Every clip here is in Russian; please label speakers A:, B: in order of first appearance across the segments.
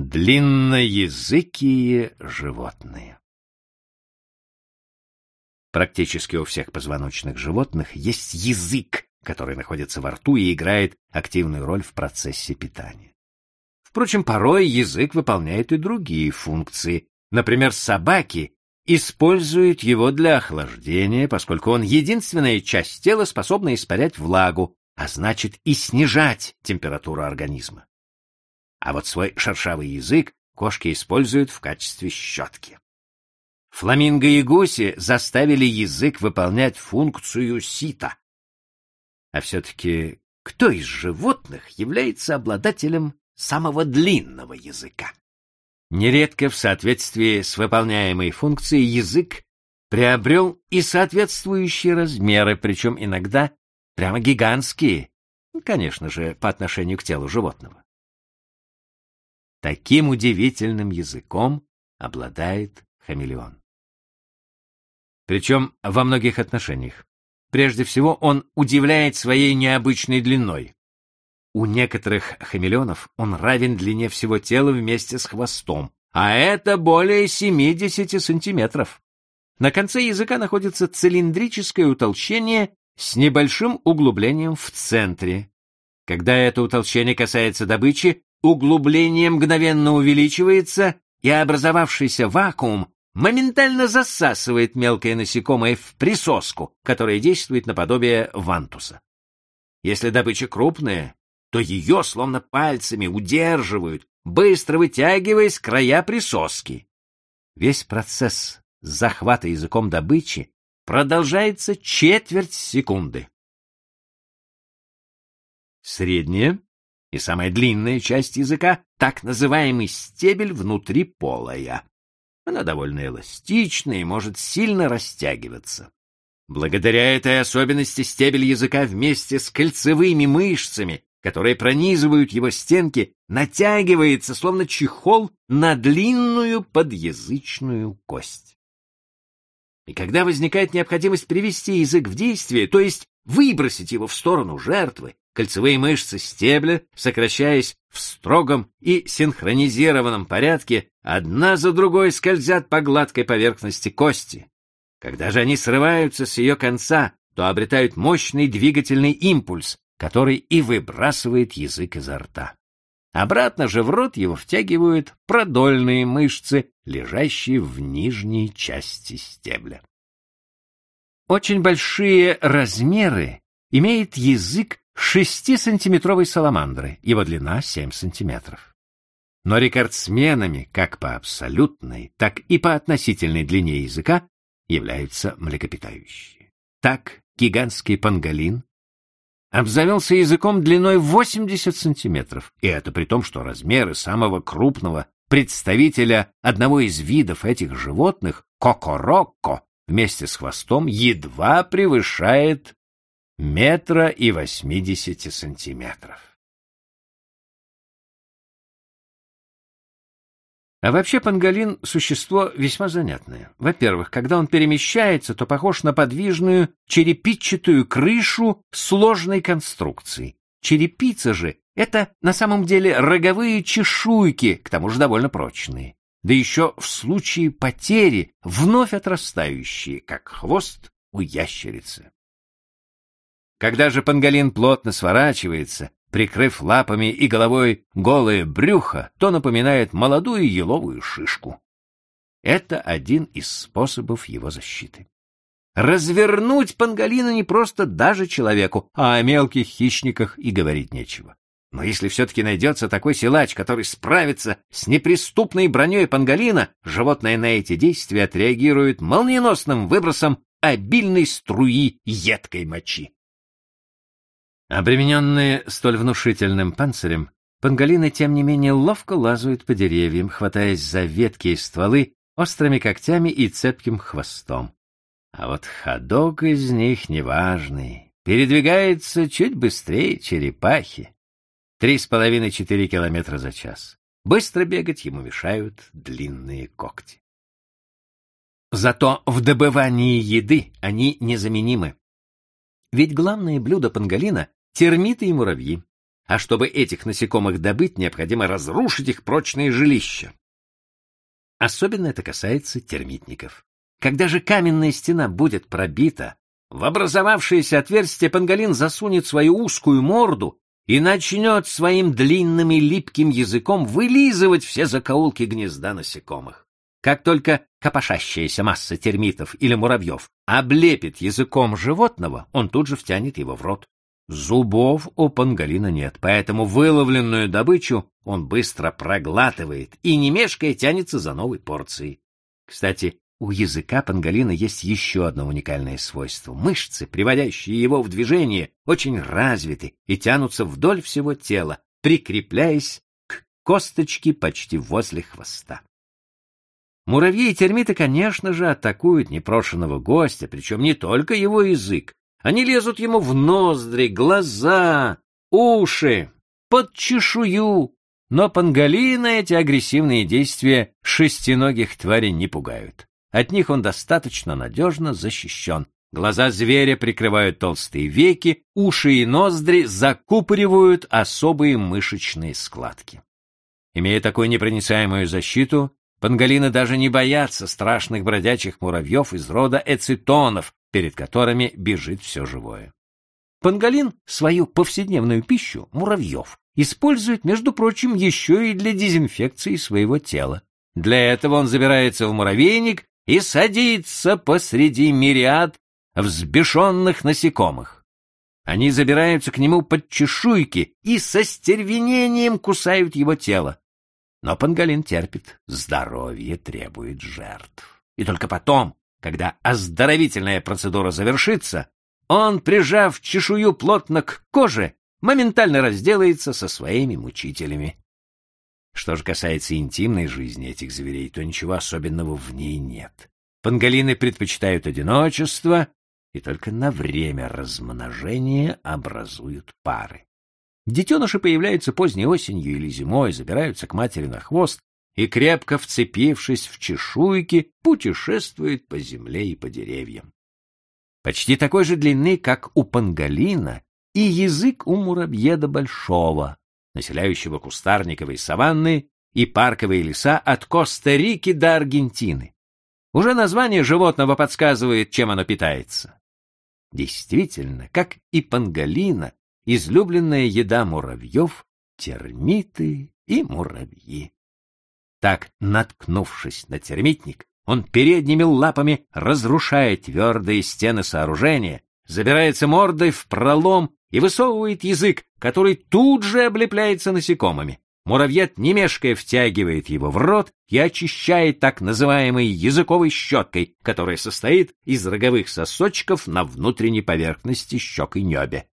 A: Длинноязыкие животные. Практически у всех позвоночных животных есть язык, который находится во рту и играет активную роль в процессе питания. Впрочем, порой язык выполняет и другие функции. Например, собаки используют его для охлаждения, поскольку он единственная часть тела, способная испарять влагу, а значит и снижать температуру организма а вот свой шершавый язык кошки используют в качестве щетки. Фламинго и гуси заставили язык выполнять функцию сита. А все-таки кто из животных является обладателем самого длинного языка? Нередко в соответствии с выполняемой функцией язык приобрел и соответствующие размеры, причем иногда прямо гигантские, конечно же, по отношению к телу животного. Таким удивительным языком обладает хамелеон. Причем во многих отношениях. Прежде всего, он удивляет своей необычной длиной. У некоторых хамелеонов он равен длине всего тела вместе с хвостом, а это более 70 сантиметров. На конце языка находится цилиндрическое утолщение с небольшим углублением в центре. Когда это утолщение касается добычи, углубление мгновенно увеличивается, и образовавшийся вакуум моментально засасывает мелкое насекомое в присоску, которая действует наподобие вантуса. Если добыча крупная, то ее словно пальцами удерживают, быстро вытягиваясь края присоски. Весь процесс захвата языком добычи продолжается четверть секунды. Средняя и самая длинная часть языка — так называемый стебель внутри полая. Она довольно эластичная и может сильно растягиваться. Благодаря этой особенности стебель языка вместе с кольцевыми мышцами, которые пронизывают его стенки, натягивается, словно чехол, на длинную подъязычную кость. И когда возникает необходимость привести язык в действие, то есть выбросить его в сторону жертвы, кольцевые мышцы стебля, сокращаясь в строгом и синхронизированном порядке, одна за другой скользят по гладкой поверхности кости. Когда же они срываются с ее конца, то обретают мощный двигательный импульс, который и выбрасывает язык изо рта. Обратно же в рот его втягивают продольные мышцы, лежащие в нижней части стебля. Очень большие размеры имеет язык Шестисантиметровой саламандры, его длина 7 сантиметров. Но рекордсменами как по абсолютной, так и по относительной длине языка являются млекопитающие. Так гигантский панголин обзавелся языком длиной 80 сантиметров, и это при том, что размеры самого крупного представителя одного из видов этих животных, кокорокко, вместе с хвостом едва превышает метра и восьмидесяти сантиметров. А вообще панголин — существо весьма занятное. Во-первых, когда он перемещается, то похож на подвижную черепичатую крышу сложной конструкции. Черепица же — это на самом деле роговые чешуйки, к тому же довольно прочные. Да еще в случае потери вновь отрастающие, как хвост у ящерицы. Когда же панголин плотно сворачивается, прикрыв лапами и головой голое брюхо, то напоминает молодую еловую шишку. Это один из способов его защиты. Развернуть панголина не просто даже человеку, а о мелких хищниках и говорить нечего. Но если все-таки найдется такой силач, который справится с неприступной броней панголина, животное на эти действия отреагирует молниеносным выбросом обильной струи едкой мочи. Обремененные столь внушительным панцирем, панголины, тем не менее, ловко лазают по деревьям, хватаясь за ветки и стволы острыми когтями и цепким хвостом. А вот ходок из них неважный, передвигается чуть быстрее черепахи. Три с половиной-четыре километра за час. Быстро бегать ему мешают длинные когти. Зато в добывании еды они незаменимы. Ведь главное блюдо панголина термиты и муравьи. а чтобы этих насекомых добыть, необходимо разрушить их прочные жилища. Особенно это касается термитников. Когда же каменная стена будет пробита, в образовавшееся отверстие панголин засунет свою узкую морду и начнет своим длинным и липким языком вылизывать все закоулки гнезда насекомых. Как только копошащаяся масса термитов или муравьев облепит языком животного, он тут же втянет его в рот. Зубов у панголина нет, поэтому выловленную добычу он быстро проглатывает и, не мешкая, тянется за новой порцией. Кстати, у языка панголина есть еще одно уникальное свойство. Мышцы, приводящие его в движение, очень развиты и тянутся вдоль всего тела, прикрепляясь к косточке почти возле хвоста. Муравьи и термиты, конечно же, атакуют непрошенного гостя, причем не только его язык. Они лезут ему в ноздри, глаза, уши, под чешую. Но панголина эти агрессивные действия шестиногих тварей не пугают. От них он достаточно надежно защищен. Глаза зверя прикрывают толстые веки, уши и ноздри закупоривают особые мышечные складки. Имея такую непроницаемую защиту, Панголины даже не боятся страшных бродячих муравьев из рода эцитонов, перед которыми бежит все живое. Панголин свою повседневную пищу, муравьев, использует, между прочим, еще и для дезинфекции своего тела. Для этого он забирается в муравейник и садится посреди мириад взбешенных насекомых. Они забираются к нему под чешуйки и со стервенением кусают его тело. Но панголин терпит, здоровье требует жертв. И только потом, когда оздоровительная процедура завершится, он, прижав чешую плотно к коже, моментально разделается со своими мучителями. Что же касается интимной жизни этих зверей, то ничего особенного в ней нет. Панголины предпочитают одиночество и только на время размножения образуют пары. Детеныши появляются поздней осенью или зимой, забираются к матери на хвост и, крепко вцепившись в чешуйки, путешествуют по земле и по деревьям. Почти такой же длины, как у панголина, и язык у муравьеда большого, населяющего кустарниковые саванны и парковые леса от Коста-Рики до Аргентины. Уже название животного подсказывает, чем оно питается. Действительно, как и панголина, излюбленная еда муравьев, термиты и муравьи. Так, наткнувшись на термитник, он передними лапами разрушает твердые стены сооружения, забирается мордой в пролом и высовывает язык, который тут же облепляется насекомыми. Муравьед, не втягивает его в рот и очищает так называемой языковой щеткой, которая состоит из роговых сосочков на внутренней поверхности щек и небе.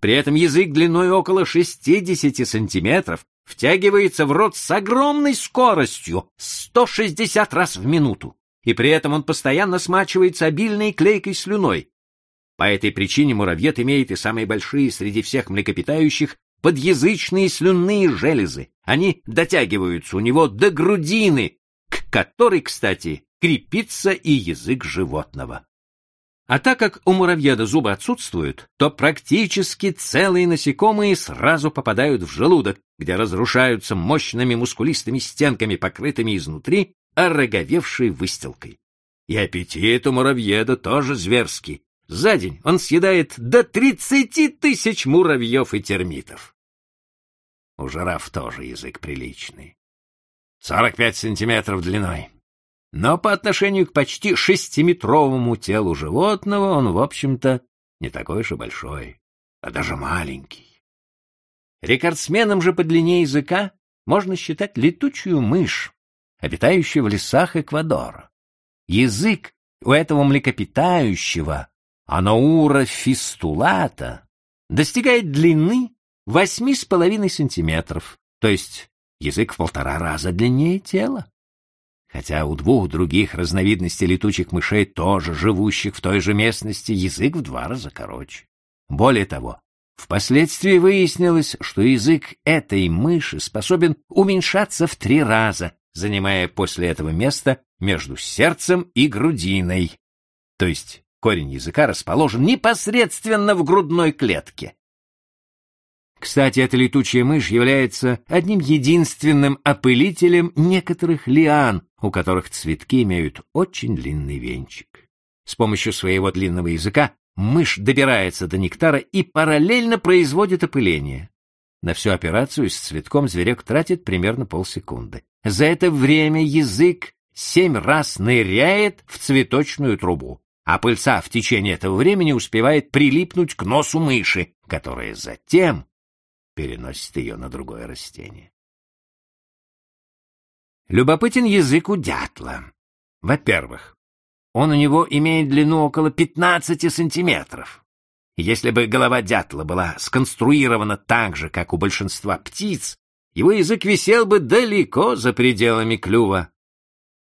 A: При этом язык длиной около 60 сантиметров втягивается в рот с огромной скоростью 160 раз в минуту, и при этом он постоянно смачивается обильной клейкой слюной. По этой причине муравьед имеет и самые большие среди всех млекопитающих подъязычные слюнные железы. Они дотягиваются у него до грудины, к которой, кстати, крепится и язык животного. А так как у муравьеда зубы отсутствуют, то практически целые насекомые сразу попадают в желудок, где разрушаются мощными мускулистыми стенками, покрытыми изнутри ороговевшей выстилкой. И аппетит у муравьеда тоже зверский. За день он съедает до тридцати тысяч муравьев и термитов. У жираф тоже язык приличный. Сорок пять сантиметров длиной. Но по отношению к почти шестиметровому телу животного он, в общем-то, не такой и большой, а даже маленький. Рекордсменом же по длине языка можно считать летучую мышь, обитающую в лесах Эквадора. Язык у этого млекопитающего, анаура фистулата, достигает длины восьми с половиной сантиметров, то есть язык в полтора раза длиннее тела хотя у двух других разновидностей летучих мышей, тоже живущих в той же местности, язык в два раза короче. Более того, впоследствии выяснилось, что язык этой мыши способен уменьшаться в три раза, занимая после этого место между сердцем и грудиной. То есть корень языка расположен непосредственно в грудной клетке. Кстати, эта летучая мышь является одним единственным опылителем некоторых лиан, у которых цветки имеют очень длинный венчик. С помощью своего длинного языка мышь добирается до нектара и параллельно производит опыление. На всю операцию с цветком зверек тратит примерно полсекунды. За это время язык семь раз ныряет в цветочную трубу, а пыльца в течение этого времени успевает прилипнуть к носу мыши, которая затем переносит ее на другое растение. Любопытен язык у дятла. Во-первых, он у него имеет длину около 15 сантиметров. Если бы голова дятла была сконструирована так же, как у большинства птиц, его язык висел бы далеко за пределами клюва.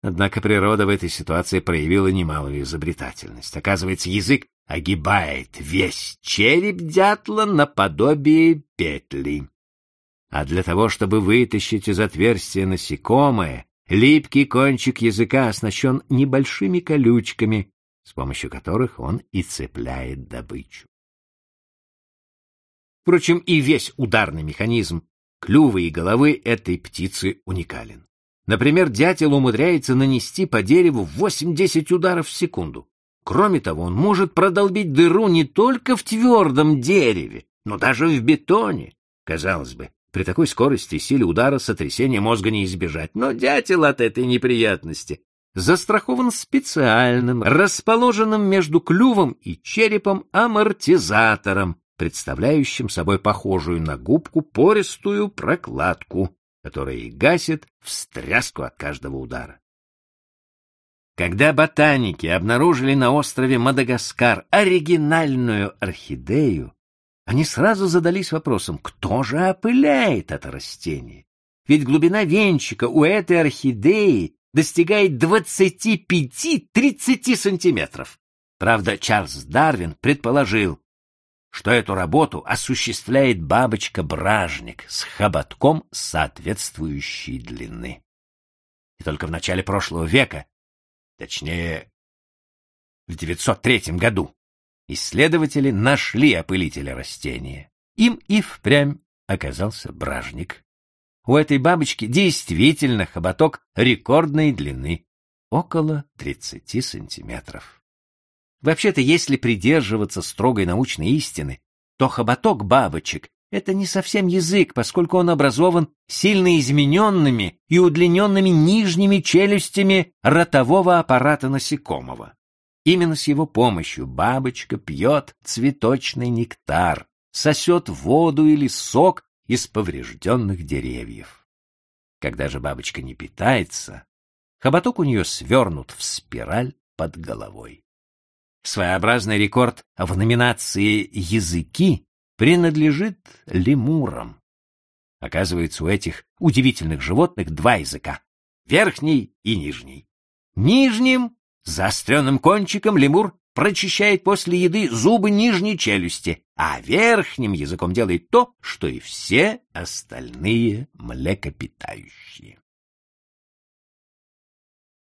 A: Однако природа в этой ситуации проявила немалую изобретательность. Оказывается, язык огибает весь череп дятла наподобие петли. А для того, чтобы вытащить из отверстия насекомое, липкий кончик языка оснащен небольшими колючками, с помощью которых он и цепляет добычу. Впрочем, и весь ударный механизм клюва и головы этой птицы уникален. Например, дятел умудряется нанести по дереву 8-10 ударов в секунду. Кроме того, он может продолбить дыру не только в твердом дереве, но даже в бетоне. Казалось бы, при такой скорости и силе удара сотрясения мозга не избежать, но дятел от этой неприятности застрахован специальным, расположенным между клювом и черепом амортизатором, представляющим собой похожую на губку пористую прокладку, которая и гасит встряску от каждого удара. Когда ботаники обнаружили на острове Мадагаскар оригинальную орхидею, они сразу задались вопросом, кто же опыляет это растение? Ведь глубина венчика у этой орхидеи достигает 25-30 сантиметров. Правда, Чарльз Дарвин предположил, что эту работу осуществляет бабочка-бражник с хоботком соответствующей длины. И только в начале прошлого века, точнее, в 903 году, исследователи нашли опылителя растения. Им и впрямь оказался бражник. У этой бабочки действительно хоботок рекордной длины, около 30 сантиметров. Вообще-то, если придерживаться строгой научной истины, то хоботок бабочек — это не совсем язык, поскольку он образован сильно измененными и удлиненными нижними челюстями ротового аппарата насекомого. Именно с его помощью бабочка пьет цветочный нектар, сосет воду или сок из поврежденных деревьев. Когда же бабочка не питается, хоботок у нее свернут в спираль под головой. Своеобразный рекорд в номинации «Языки» принадлежит лемурам. Оказывается, у этих удивительных животных два языка — верхний и нижний. Нижним, заостренным кончиком, лемур прочищает после еды зубы нижней челюсти, а верхним языком делает то, что и все остальные млекопитающие.